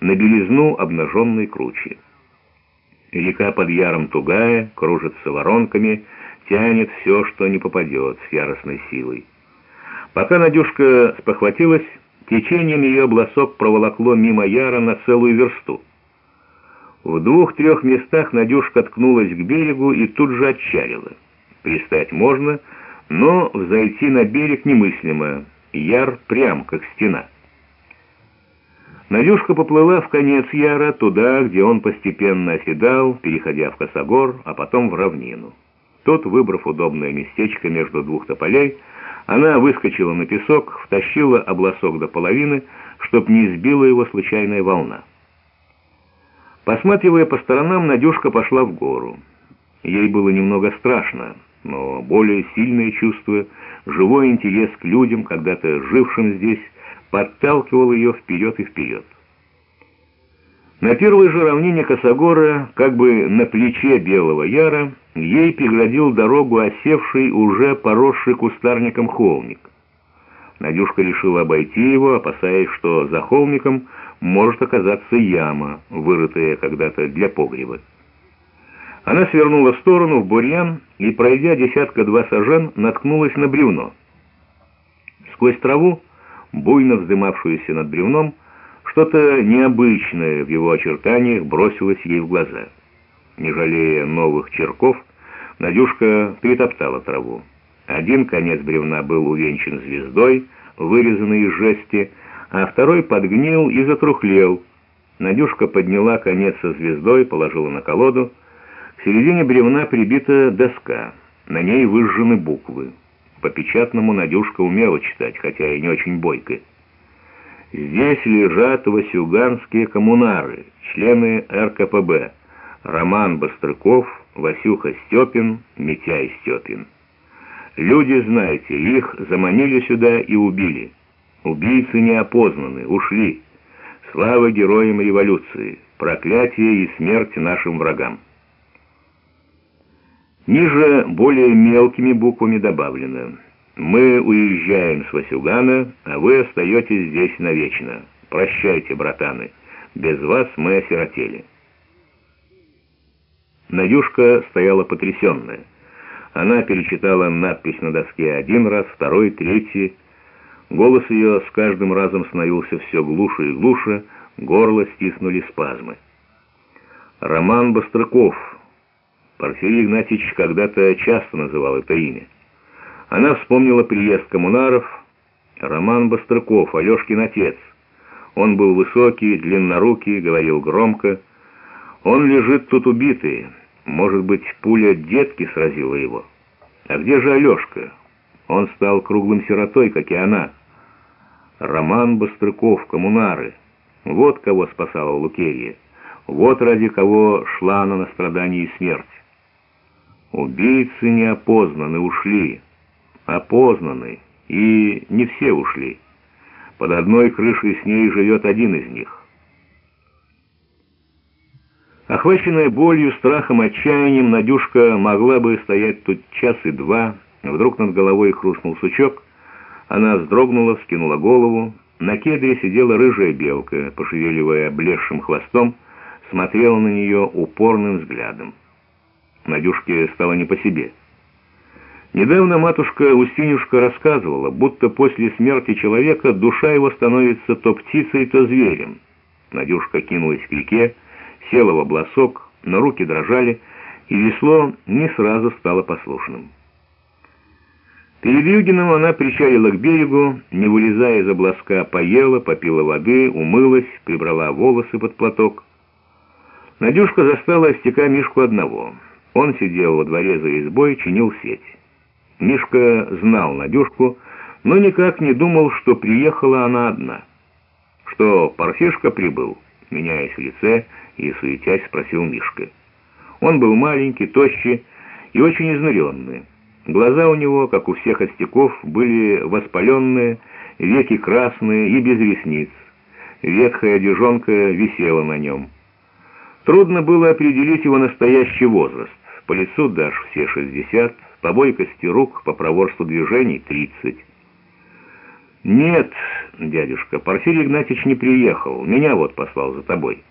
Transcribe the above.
на белизну обнаженной кручи. Река под яром тугая, кружится воронками, тянет все, что не попадет, с яростной силой. Пока Надюшка спохватилась, течением ее блосок проволокло мимо яра на целую версту. В двух-трех местах Надюшка ткнулась к берегу и тут же отчалила. Пристать можно, но взойти на берег немыслимо, яр прям, как стена. Надюшка поплыла в конец Яра, туда, где он постепенно оседал, переходя в косогор, а потом в равнину. Тут, выбрав удобное местечко между двух тополей, она выскочила на песок, втащила обласок до половины, чтоб не сбила его случайная волна. Посматривая по сторонам, Надюшка пошла в гору. Ей было немного страшно, но более сильное чувство, живой интерес к людям, когда-то жившим здесь, подталкивал ее вперед и вперед. На первой же равнине Косогора, как бы на плече Белого Яра, ей преградил дорогу осевший, уже поросший кустарником холмик. Надюшка решила обойти его, опасаясь, что за холмиком может оказаться яма, вырытая когда-то для погреба. Она свернула в сторону, в бурьян, и, пройдя десятка-два сажен, наткнулась на бревно. Сквозь траву буйно вздымавшуюся над бревном, что-то необычное в его очертаниях бросилось ей в глаза. Не жалея новых черков, Надюшка перетоптала траву. Один конец бревна был увенчан звездой, вырезанной из жести, а второй подгнил и затрухлел. Надюшка подняла конец со звездой, положила на колоду. К середине бревна прибита доска, на ней выжжены буквы. По печатному Надюшка умела читать, хотя и не очень бойко. Здесь лежат васюганские коммунары, члены РКПБ, Роман Бострыков, Васюха Степин, Митяй Степин. Люди, знаете, их заманили сюда и убили. Убийцы не опознаны, ушли. Слава героям революции, проклятие и смерть нашим врагам. Ниже более мелкими буквами добавлено «Мы уезжаем с Васюгана, а вы остаетесь здесь навечно. Прощайте, братаны, без вас мы осиротели». Надюшка стояла потрясенная. Она перечитала надпись на доске один раз, второй, третий. Голос ее с каждым разом становился все глуше и глуше, горло стиснули спазмы. Роман Бострыков Порфирий Игнатьевич когда-то часто называл это имя. Она вспомнила приезд коммунаров, Роман Бострыков, Алешкин отец. Он был высокий, длиннорукий, говорил громко. Он лежит тут убитый. Может быть, пуля детки сразила его. А где же Алешка? Он стал круглым сиротой, как и она. Роман Бострыков, коммунары. Вот кого спасала Лукерия. Вот ради кого шла она на страдания и смерть. Убийцы не опознаны, ушли. Опознаны, и не все ушли. Под одной крышей с ней живет один из них. Охваченная болью, страхом, отчаянием, Надюшка могла бы стоять тут час и два. Вдруг над головой хрустнул сучок. Она вздрогнула, скинула голову. На кедре сидела рыжая белка, пошевеливая блесшим хвостом, смотрела на нее упорным взглядом. Надюшке стало не по себе. Недавно матушка Устинюшка рассказывала, будто после смерти человека душа его становится то птицей, то зверем. Надюшка кинулась к реке, села в обласок, но руки дрожали, и весло не сразу стало послушным. Перед Югином она причалила к берегу, не вылезая из обласка, поела, попила воды, умылась, прибрала волосы под платок. Надюшка застала остяка Мишку одного — он сидел во дворе за избой, чинил сеть. Мишка знал Надюшку, но никак не думал, что приехала она одна. Что парфишка прибыл, меняясь в лице и суетясь, спросил Мишка. Он был маленький, тощий и очень изнуренный. Глаза у него, как у всех остяков, были воспаленные, веки красные и без ресниц. Ветхая одежонка висела на нем. Трудно было определить его настоящий возраст. По лицу дашь все шестьдесят, по бойкости рук, по проворству движений тридцать. «Нет, дядюшка, Порфирий Игнатьевич не приехал. Меня вот послал за тобой».